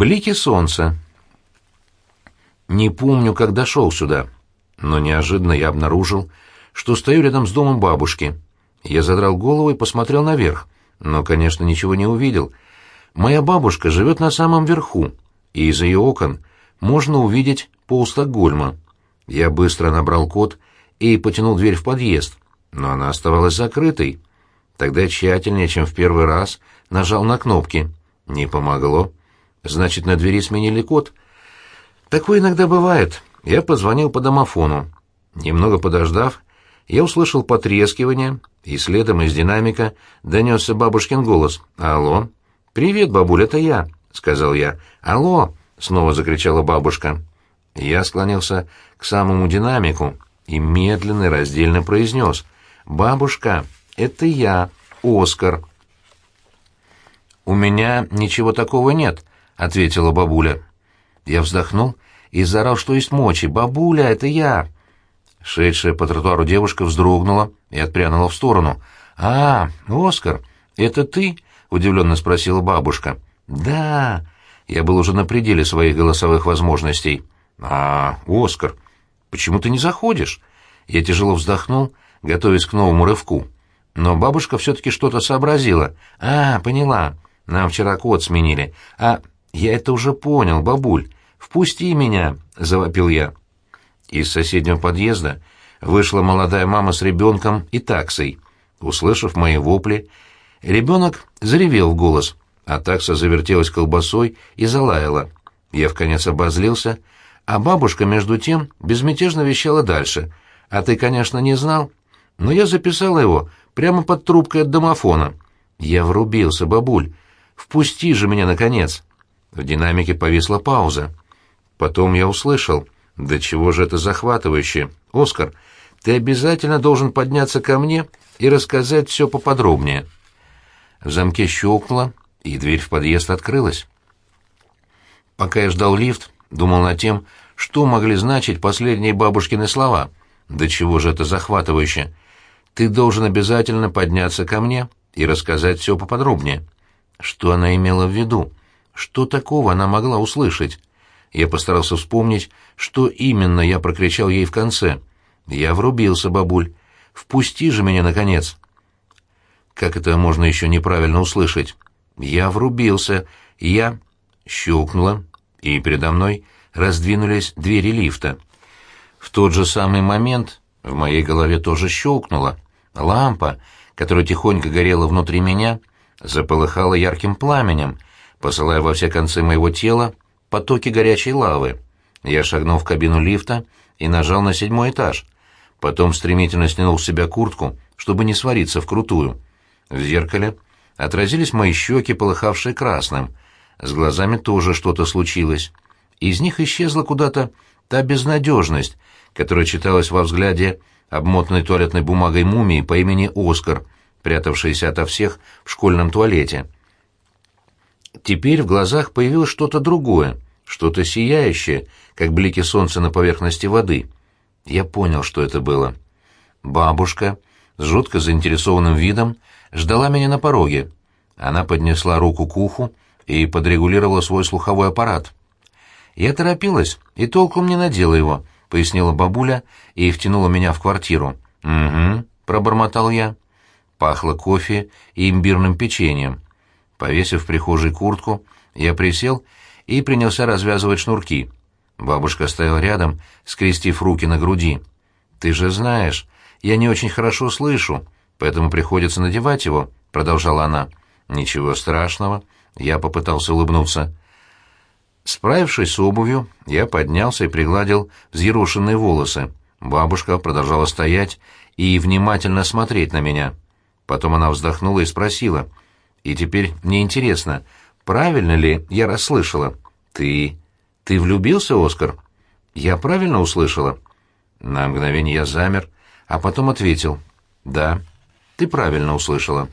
Блики солнца. Не помню, как дошел сюда, но неожиданно я обнаружил, что стою рядом с домом бабушки. Я задрал голову и посмотрел наверх, но, конечно, ничего не увидел. Моя бабушка живет на самом верху, и из ее окон можно увидеть пол Стокгольма. Я быстро набрал код и потянул дверь в подъезд, но она оставалась закрытой. Тогда тщательнее, чем в первый раз, нажал на кнопки. Не помогло. Значит, на двери сменили код. Такое иногда бывает. Я позвонил по домофону. Немного подождав, я услышал потрескивание, и следом из динамика донесся бабушкин голос. «Алло?» «Привет, бабуль, это я», — сказал я. «Алло!» — снова закричала бабушка. Я склонился к самому динамику и медленно и раздельно произнес. «Бабушка, это я, Оскар». «У меня ничего такого нет», ответила бабуля. Я вздохнул и заорал, что есть мочи. «Бабуля, это я!» Шедшая по тротуару девушка вздрогнула и отпрянула в сторону. «А, Оскар, это ты?» — удивленно спросила бабушка. «Да!» Я был уже на пределе своих голосовых возможностей. «А, Оскар, почему ты не заходишь?» Я тяжело вздохнул, готовясь к новому рывку. Но бабушка все-таки что-то сообразила. «А, поняла. Нам вчера код сменили. А «Я это уже понял, бабуль. Впусти меня!» — завопил я. Из соседнего подъезда вышла молодая мама с ребенком и таксой. Услышав мои вопли, ребенок заревел в голос, а такса завертелась колбасой и залаяла. Я вконец обозлился, а бабушка, между тем, безмятежно вещала дальше. «А ты, конечно, не знал, но я записала его прямо под трубкой от домофона. Я врубился, бабуль. Впусти же меня, наконец!» В динамике повисла пауза. Потом я услышал. «Да чего же это захватывающе? Оскар, ты обязательно должен подняться ко мне и рассказать все поподробнее». В замке щелкнуло, и дверь в подъезд открылась. Пока я ждал лифт, думал над тем, что могли значить последние бабушкины слова. «Да чего же это захватывающе? Ты должен обязательно подняться ко мне и рассказать все поподробнее». Что она имела в виду? Что такого она могла услышать? Я постарался вспомнить, что именно я прокричал ей в конце. Я врубился, бабуль. Впусти же меня, наконец. Как это можно еще неправильно услышать? Я врубился. Я... Щелкнуло, и передо мной раздвинулись двери лифта. В тот же самый момент в моей голове тоже щелкнуло. Лампа, которая тихонько горела внутри меня, заполыхала ярким пламенем — посылая во все концы моего тела потоки горячей лавы. Я шагнул в кабину лифта и нажал на седьмой этаж. Потом стремительно стянул с себя куртку, чтобы не свариться вкрутую. В зеркале отразились мои щеки, полыхавшие красным. С глазами тоже что-то случилось. Из них исчезла куда-то та безнадежность, которая читалась во взгляде обмотанной туалетной бумагой мумии по имени Оскар, прятавшейся ото всех в школьном туалете. Теперь в глазах появилось что-то другое, что-то сияющее, как блики солнца на поверхности воды. Я понял, что это было. Бабушка, с жутко заинтересованным видом, ждала меня на пороге. Она поднесла руку к уху и подрегулировала свой слуховой аппарат. «Я торопилась и толком не надела его», — пояснила бабуля и втянула меня в квартиру. «Угу», — пробормотал я. Пахло кофе и имбирным печеньем. Повесив в прихожей куртку, я присел и принялся развязывать шнурки. Бабушка стояла рядом, скрестив руки на груди. «Ты же знаешь, я не очень хорошо слышу, поэтому приходится надевать его», — продолжала она. «Ничего страшного», — я попытался улыбнуться. Справившись с обувью, я поднялся и пригладил взъерошенные волосы. Бабушка продолжала стоять и внимательно смотреть на меня. Потом она вздохнула и спросила — и теперь мне интересно, правильно ли я расслышала? Ты... ты влюбился, Оскар? Я правильно услышала? На мгновение я замер, а потом ответил. Да, ты правильно услышала.